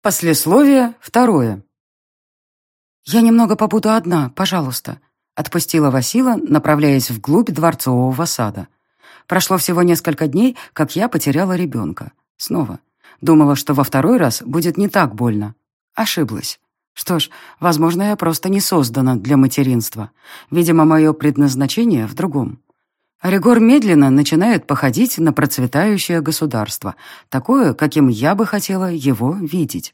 Послесловие второе. «Я немного побуду одна, пожалуйста», — отпустила Васила, направляясь вглубь дворцового сада. Прошло всего несколько дней, как я потеряла ребенка. Снова. Думала, что во второй раз будет не так больно. Ошиблась. Что ж, возможно, я просто не создана для материнства. Видимо, мое предназначение в другом. Оригор медленно начинает походить на процветающее государство, такое, каким я бы хотела его видеть.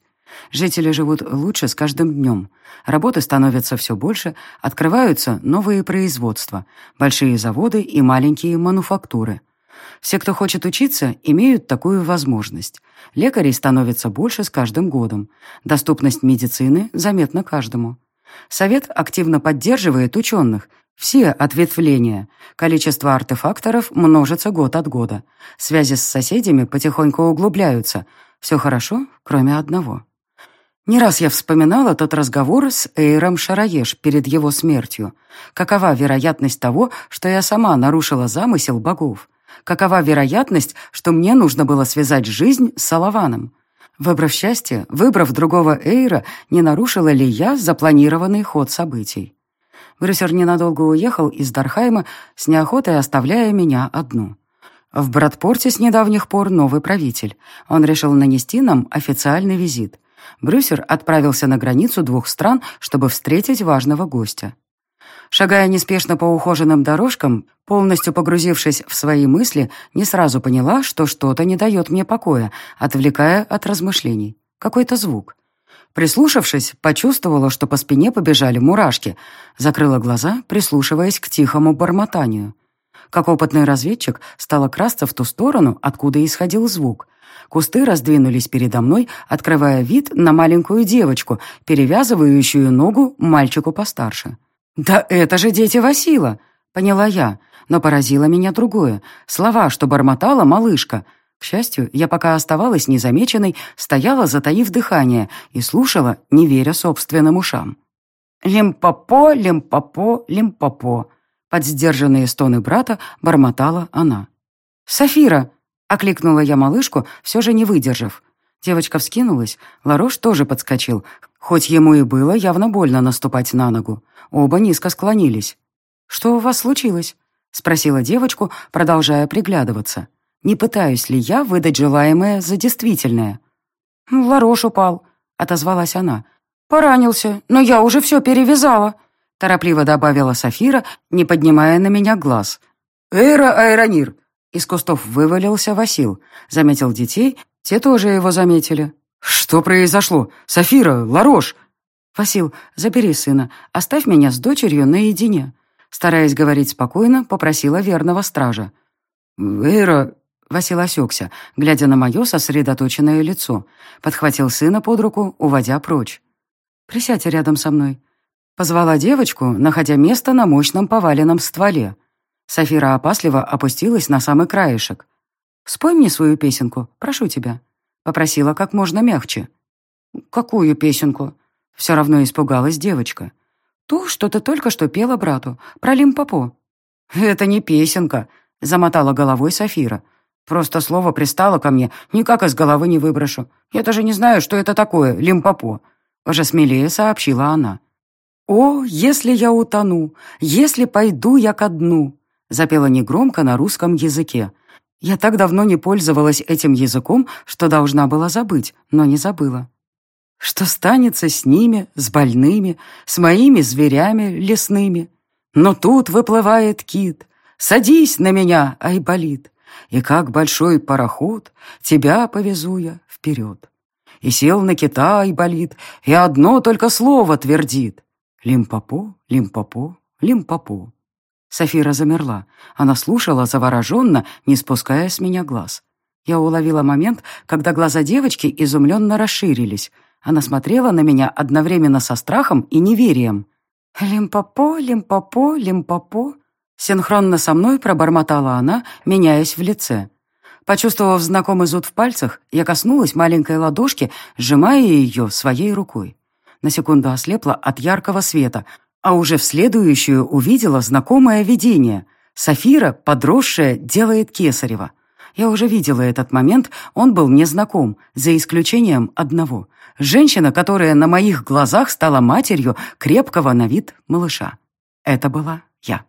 Жители живут лучше с каждым днем. Работы становятся все больше, открываются новые производства, большие заводы и маленькие мануфактуры. Все, кто хочет учиться, имеют такую возможность. Лекарей становится больше с каждым годом. Доступность медицины заметна каждому. Совет активно поддерживает ученых, все ответвления. Количество артефакторов множится год от года. Связи с соседями потихоньку углубляются. Все хорошо, кроме одного. Не раз я вспоминала тот разговор с Эйром Шараеш перед его смертью. Какова вероятность того, что я сама нарушила замысел богов? Какова вероятность, что мне нужно было связать жизнь с Салаваном? Выбрав счастье, выбрав другого Эйра, не нарушила ли я запланированный ход событий? Брюсер ненадолго уехал из Дархайма, с неохотой оставляя меня одну. В Братпорте с недавних пор новый правитель. Он решил нанести нам официальный визит. Брюсер отправился на границу двух стран, чтобы встретить важного гостя. Шагая неспешно по ухоженным дорожкам, полностью погрузившись в свои мысли, не сразу поняла, что что-то не дает мне покоя, отвлекая от размышлений. Какой-то звук. Прислушавшись, почувствовала, что по спине побежали мурашки. Закрыла глаза, прислушиваясь к тихому бормотанию. Как опытный разведчик, стала красться в ту сторону, откуда исходил звук. Кусты раздвинулись передо мной, открывая вид на маленькую девочку, перевязывающую ногу мальчику постарше. «Да это же дети Васила!» — поняла я, но поразило меня другое. Слова, что бормотала малышка — к счастью, я пока оставалась незамеченной, стояла, затаив дыхание, и слушала, не веря собственным ушам. «Лимпопо, лимпопо, лимпопо», — под сдержанные стоны брата бормотала она. «Сафира!» — окликнула я малышку, все же не выдержав. Девочка вскинулась, Ларош тоже подскочил, хоть ему и было явно больно наступать на ногу. Оба низко склонились. «Что у вас случилось?» — спросила девочку, продолжая приглядываться. Не пытаюсь ли я выдать желаемое за действительное? «Ларош упал», — отозвалась она. «Поранился, но я уже все перевязала», — торопливо добавила Сафира, не поднимая на меня глаз. «Эра Айронир!» Из кустов вывалился Васил. Заметил детей, те тоже его заметили. «Что произошло? Сафира, Ларош!» «Васил, забери сына, оставь меня с дочерью наедине». Стараясь говорить спокойно, попросила верного стража. «Эра, Васил осекся, глядя на мое сосредоточенное лицо. Подхватил сына под руку, уводя прочь. «Присядьте рядом со мной». Позвала девочку, находя место на мощном поваленном стволе. Софира опасливо опустилась на самый краешек. «Спой мне свою песенку, прошу тебя», — попросила как можно мягче. «Какую песенку?» Все равно испугалась девочка. «Ту, что ты только что пела брату, про Лимпопо». «Это не песенка», — замотала головой Софира. Просто слово пристало ко мне, никак из головы не выброшу. Я даже не знаю, что это такое, лимпопо. Уже смелее сообщила она. «О, если я утону, если пойду я ко дну», запела негромко на русском языке. Я так давно не пользовалась этим языком, что должна была забыть, но не забыла. Что станется с ними, с больными, с моими зверями лесными? Но тут выплывает кит. Садись на меня, Айболит и как большой пароход тебя повезу я вперед. И сел на Китай болит, и одно только слово твердит. Лимпопо, лимпопо, лимпопо. Софира замерла. Она слушала завороженно, не спуская с меня глаз. Я уловила момент, когда глаза девочки изумленно расширились. Она смотрела на меня одновременно со страхом и неверием. «Лимпопо, лимпопо, лимпопо», Синхронно со мной пробормотала она, меняясь в лице. Почувствовав знакомый зуд в пальцах, я коснулась маленькой ладошки, сжимая ее своей рукой. На секунду ослепла от яркого света, а уже в следующую увидела знакомое видение. Софира, подросшая, делает кесарева. Я уже видела этот момент, он был мне знаком, за исключением одного. Женщина, которая на моих глазах стала матерью крепкого на вид малыша. Это была я.